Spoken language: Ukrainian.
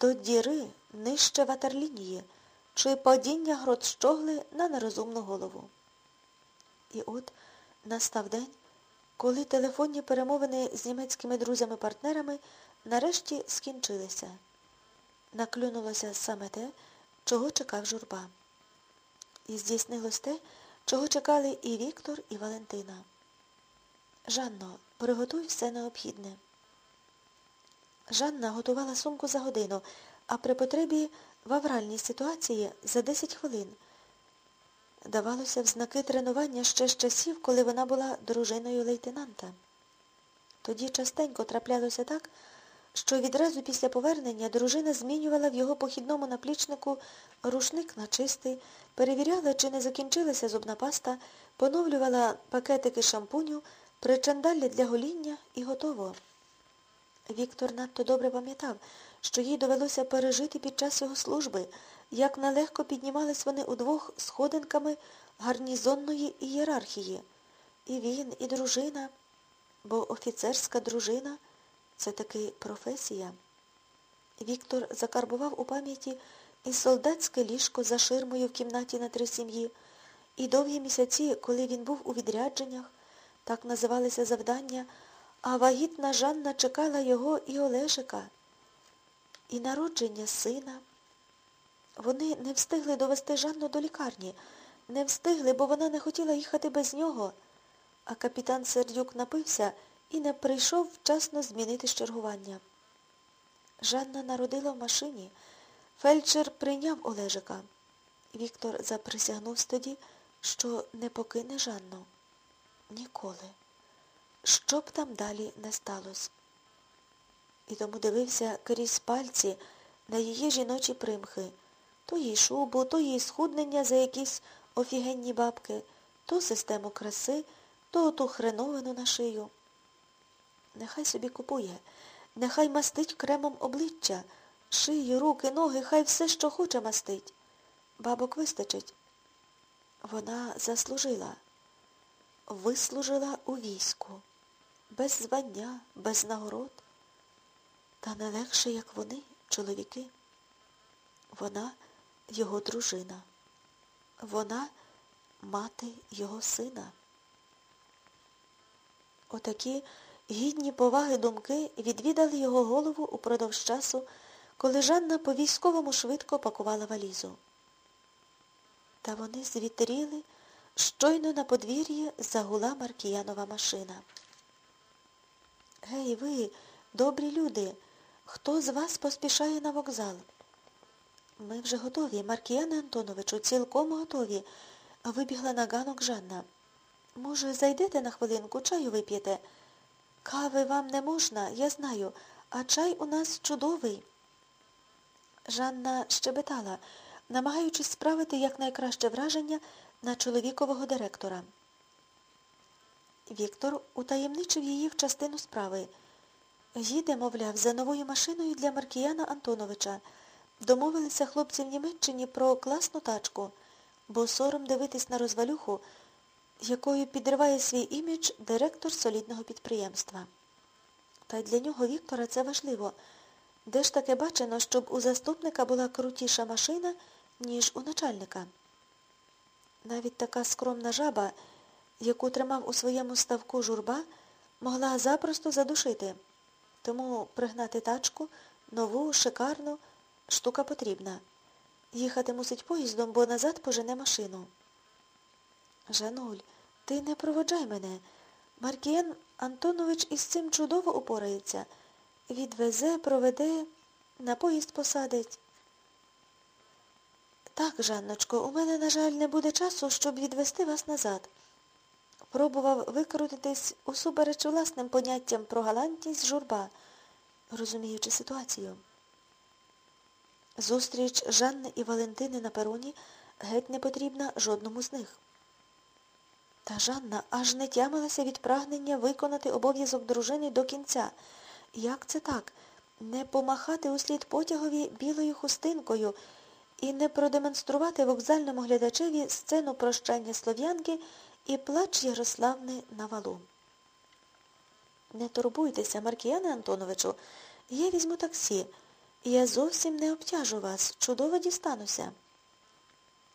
до діри нижче ватерлінії, чи падіння грот щогли на нерозумну голову. І от настав день, коли телефонні перемовини з німецькими друзями-партнерами нарешті скінчилися. Наклюнулося саме те, чого чекав журба. І здійснилось те, чого чекали і Віктор, і Валентина. Жанно, приготуй все необхідне. Жанна готувала сумку за годину, а при потребі в авральній ситуації за 10 хвилин. Давалося в знаки тренування ще з часів, коли вона була дружиною лейтенанта. Тоді частенько траплялося так, що відразу після повернення дружина змінювала в його похідному наплічнику рушник на чистий, перевіряла, чи не закінчилася зубна паста, поновлювала пакетики шампуню, причандалля для гоління і готово. Віктор надто добре пам'ятав, що їй довелося пережити під час його служби, як нелегко піднімались вони удвох сходинками гарнізонної ієрархії. І він, і дружина, бо офіцерська дружина це таки професія. Віктор закарбував у пам'яті і солдатське ліжко за ширмою в кімнаті на три сім'ї, і довгі місяці, коли він був у відрядженнях, так називалися завдання, а вагітна Жанна чекала його і Олешика, і народження сина. Вони не встигли довести Жанну до лікарні, не встигли, бо вона не хотіла їхати без нього. А капітан Сердюк напився і не прийшов вчасно змінити чергування. Жанна народила в машині. Фельдшер прийняв Олежика. Віктор заприсягнувся тоді, що не покине Жанну. Ніколи. Що б там далі не сталося. І тому дивився крізь пальці на її жіночі примхи, то їй шубу, то їй схуднення за якісь офігенні бабки, то систему краси, то ту хреновину на шию. Нехай собі купує, нехай мастить кремом обличчя, шию, руки, ноги, хай все, що хоче мастить. Бабок вистачить. Вона заслужила, вислужила у війську, без звання, без нагород. Та не легше, як вони, чоловіки. Вона його дружина. Вона мати його сина. Отакі гідні поваги думки відвідали його голову упродовж часу, коли Жанна по військовому швидко пакувала валізу. Та вони звітріли, щойно на подвір'ї загула Маркіянова машина. Гей, ви, добрі люди, хто з вас поспішає на вокзал? Ми вже готові, Маркіяне Антоновичу, цілком готові, вибігла на ганок Жанна. Може, зайдете на хвилинку, чаю вип'єте? Кави вам не можна, я знаю, а чай у нас чудовий. Жанна щебетала, намагаючись справити якнайкраще враження на чоловікового директора. Віктор утаємничив її в частину справи. Їде, мовляв, за новою машиною для Маркіяна Антоновича. Домовилися хлопці в Німеччині про класну тачку, бо сором дивитись на розвалюху, якою підриває свій імідж директор солідного підприємства. Та й для нього Віктора це важливо. Де ж таке бачено, щоб у заступника була крутіша машина, ніж у начальника? Навіть така скромна жаба, яку тримав у своєму ставку журба, могла запросто задушити. Тому пригнати тачку, нову, шикарну, штука потрібна. Їхати мусить поїздом, бо назад пожене машину. Жануль, ти не проводжай мене. Маркіян Антонович із цим чудово упорається. Відвезе, проведе, на поїзд посадить. Так, Жанночко, у мене, на жаль, не буде часу, щоб відвести вас назад. Пробував викрутитись усупереч власним поняттям про галантність журба, розуміючи ситуацію. Зустріч Жанни і Валентини на пероні геть не потрібна жодному з них. Та Жанна аж не тямилася від прагнення виконати обов'язок дружини до кінця. Як це так? Не помахати услід потягові білою хустинкою і не продемонструвати вокзальному глядачеві сцену прощання слов'янки і плач Ярославни на валу. Не турбуйтеся, Маркіяне Антоновичу, я візьму таксі. Я зовсім не обтяжу вас, чудово дістануся.